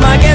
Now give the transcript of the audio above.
time I get